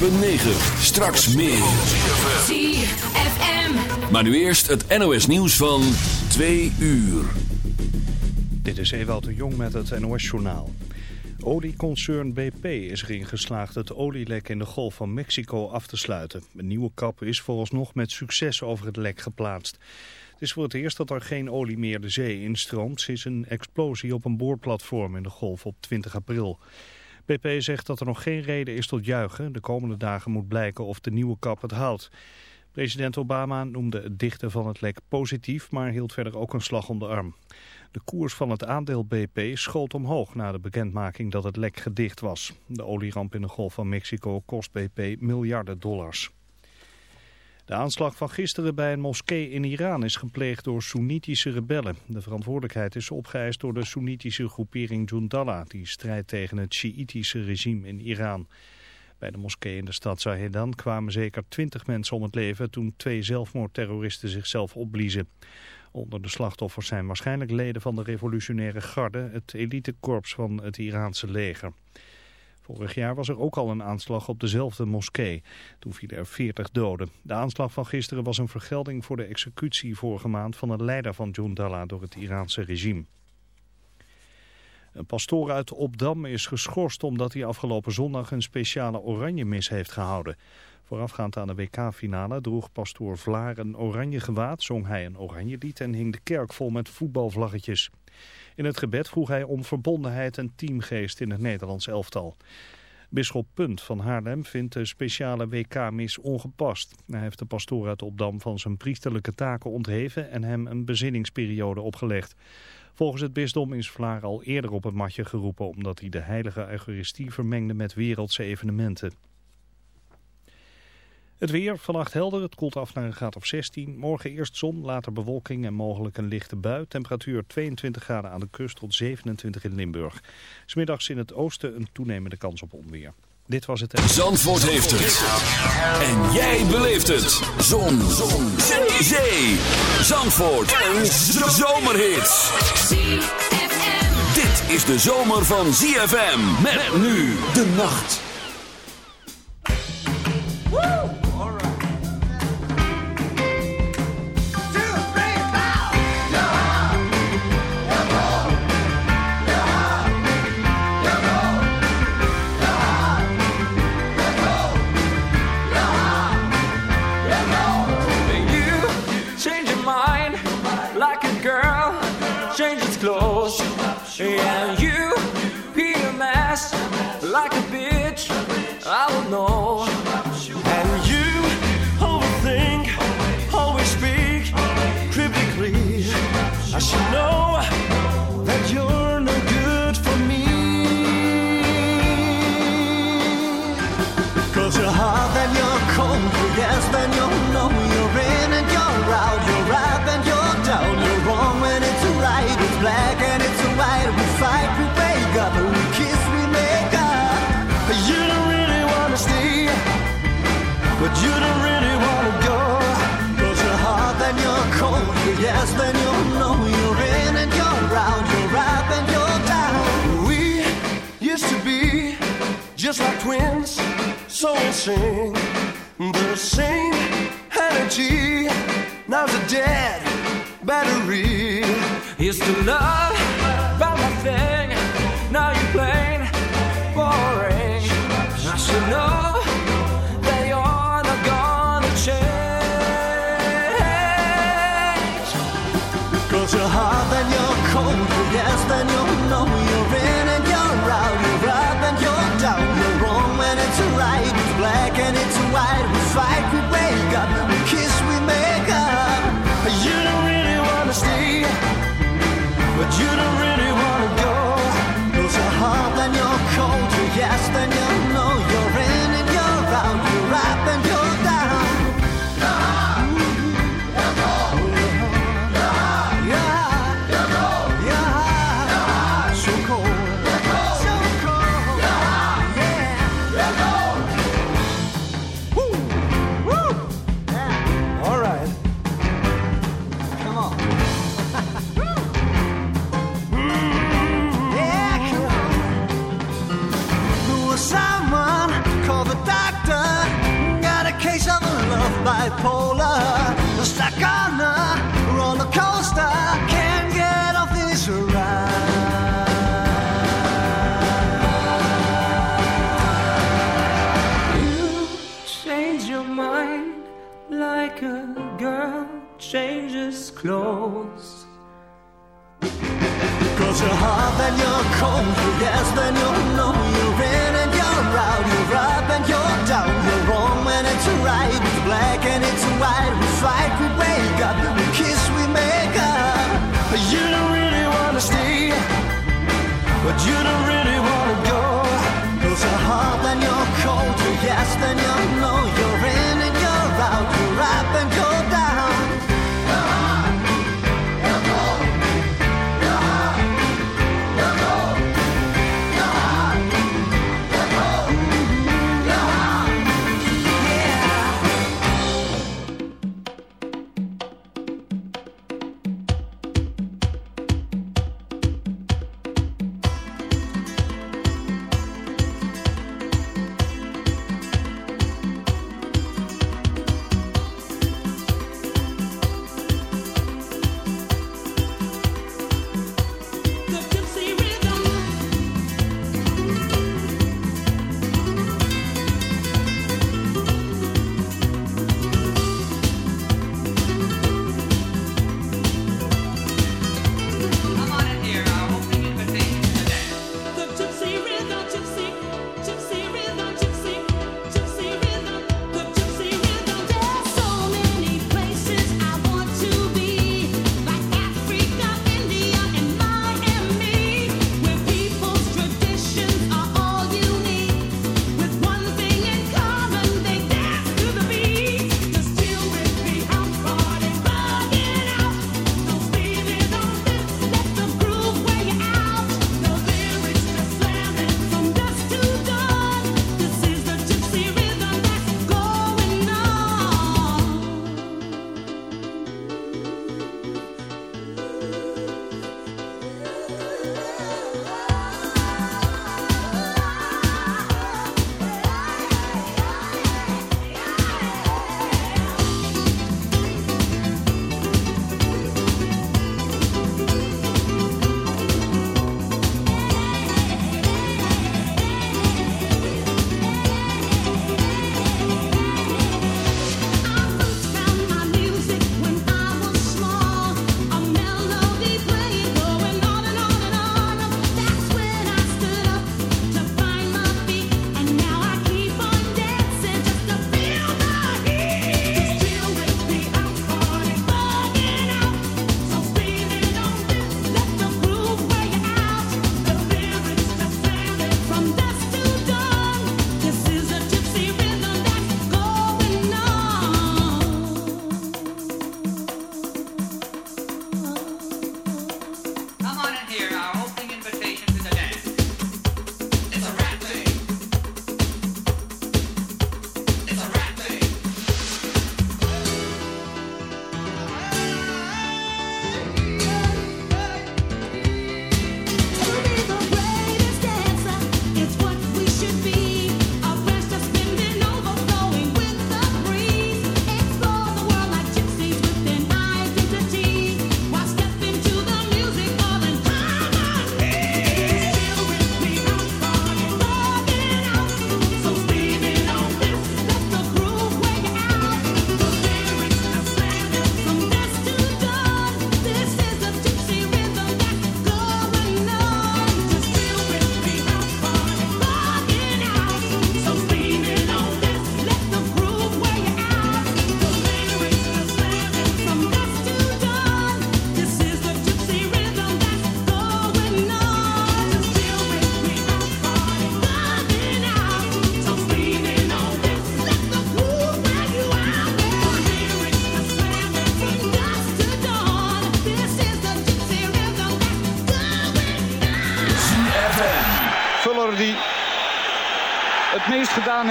Straks meer. ZFM. Maar nu eerst het NOS nieuws van 2 uur. Dit is Ewout de Jong met het NOS-journaal. Olieconcern BP is erin geslaagd het olielek in de Golf van Mexico af te sluiten. Een nieuwe kap is vooralsnog met succes over het lek geplaatst. Het is voor het eerst dat er geen olie meer de zee instroomt sinds een explosie op een boorplatform in de Golf op 20 april. BP zegt dat er nog geen reden is tot juichen. De komende dagen moet blijken of de nieuwe kap het houdt. President Obama noemde het dichten van het lek positief, maar hield verder ook een slag om de arm. De koers van het aandeel BP schoot omhoog na de bekendmaking dat het lek gedicht was. De olieramp in de Golf van Mexico kost BP miljarden dollars. De aanslag van gisteren bij een moskee in Iran is gepleegd door Soenitische rebellen. De verantwoordelijkheid is opgeëist door de Soenitische groepering Jundallah, die strijdt tegen het Sjiitische regime in Iran. Bij de moskee in de stad Zahedan kwamen zeker twintig mensen om het leven toen twee zelfmoordterroristen zichzelf opbliezen. Onder de slachtoffers zijn waarschijnlijk leden van de revolutionaire garde, het elitekorps van het Iraanse leger. Vorig jaar was er ook al een aanslag op dezelfde moskee. Toen vielen er 40 doden. De aanslag van gisteren was een vergelding voor de executie vorige maand van een leider van Jundallah door het Iraanse regime. Een pastoor uit Opdam is geschorst omdat hij afgelopen zondag een speciale oranje mis heeft gehouden. Voorafgaand aan de WK-finale droeg pastoor Vlaar een oranje gewaad, zong hij een oranje lied en hing de kerk vol met voetbalvlaggetjes. In het gebed vroeg hij om verbondenheid en teamgeest in het Nederlands elftal. Bisschop Punt van Haarlem vindt de speciale WK-mis ongepast. Hij heeft de pastoor uit Opdam van zijn priesterlijke taken ontheven en hem een bezinningsperiode opgelegd. Volgens het bisdom is Vlaar al eerder op het matje geroepen omdat hij de heilige eucharistie vermengde met wereldse evenementen. Het weer, vannacht helder, het koelt af naar een graad of 16. Morgen eerst zon, later bewolking en mogelijk een lichte bui. Temperatuur 22 graden aan de kust tot 27 in Limburg. Smiddags in het oosten een toenemende kans op onweer. Dit was het... Zandvoort heeft het. En jij beleeft het. Zon. zon. Zee. Zee. Zandvoort. Een zomerhit. Dit is de zomer van ZFM. Met nu de nacht. Twins, so we sing the same energy. Now's a dead battery. Used to love about my thing, now you're plain boring. I should know you're cold. Yes, then you'll know you're in and you're out. You're up and you're down. You're wrong when it's right. It's black and it's white. We fight, we wake up. We kiss, we make up. You don't really wanna stay, but you don't.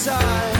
side.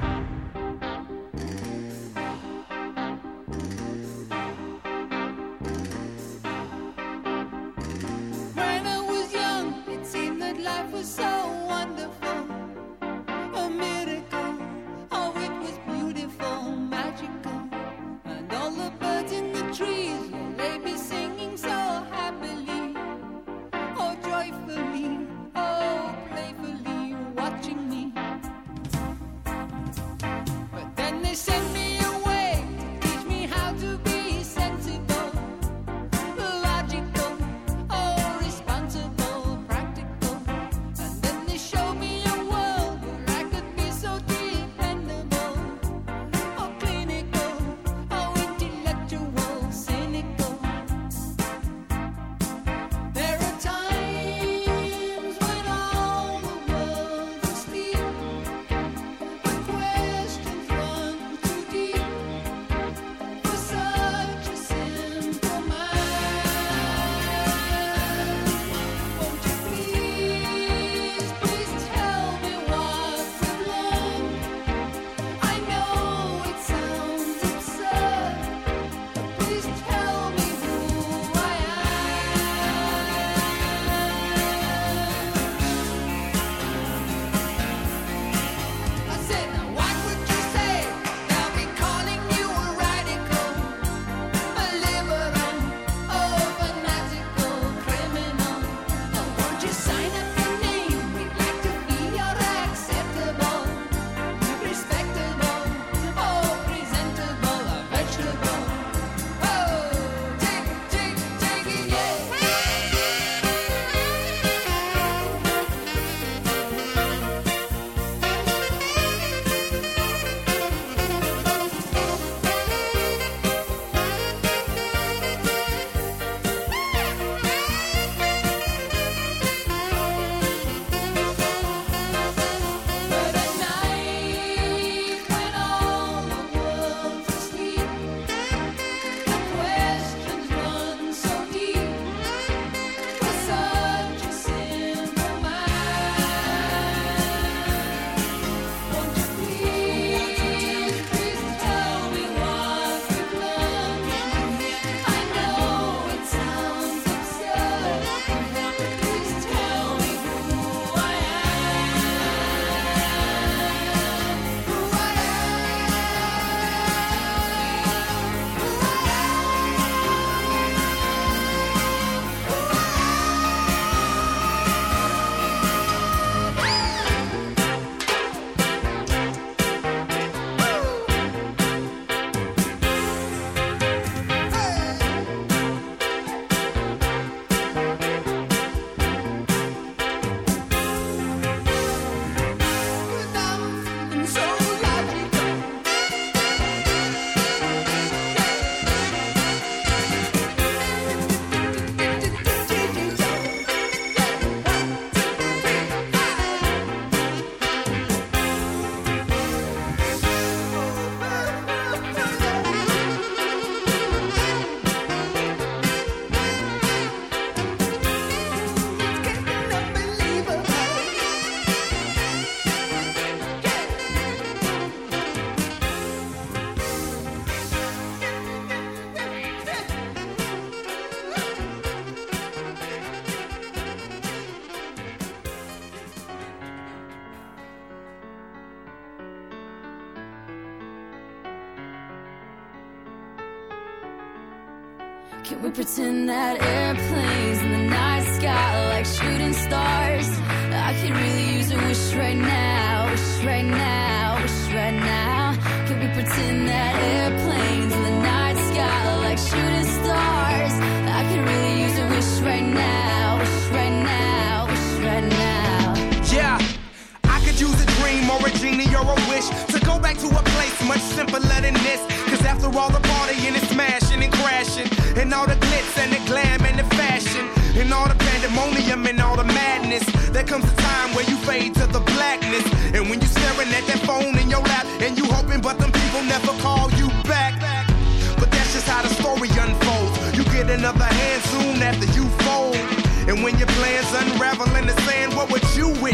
Pretend that airplanes pandemonium and all the madness, there comes a time where you fade to the blackness. And when you're staring at that phone in your lap, and you hoping, but them people never call you back. But that's just how the story unfolds. You get another hand soon after you fold. And when your plans unravel in the sand, what would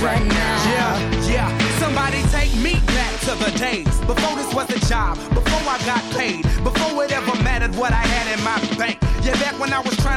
right now. Yeah, yeah. Somebody take me back to the days before this was a job, before I got paid, before it ever mattered what I had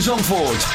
In Zandvoort.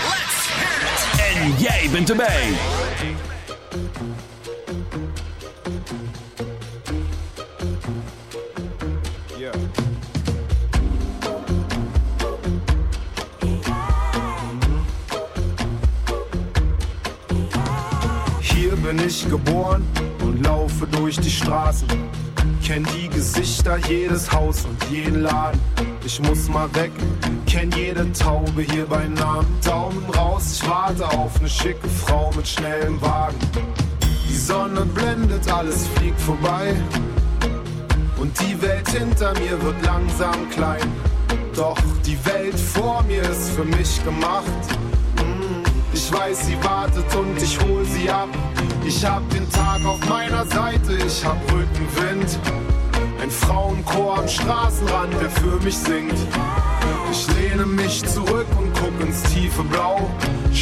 Warte auf eine schicke Frau mit schnellem Wagen. Die Sonne blendet, alles fliegt vorbei. Und die Welt hinter mir wird langsam klein. Doch die Welt vor mir ist für mich gemacht. Mm, Ich weiß, sie wartet und ich hol sie ab. Ich hab den Tag auf meiner Seite, ich hab Rückenwind. Ein Frauenchor am Straßenrand, der für mich singt. Ich lehne mich zurück und guck ins tiefe Blau.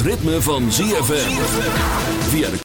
ritme van ZFM. Via de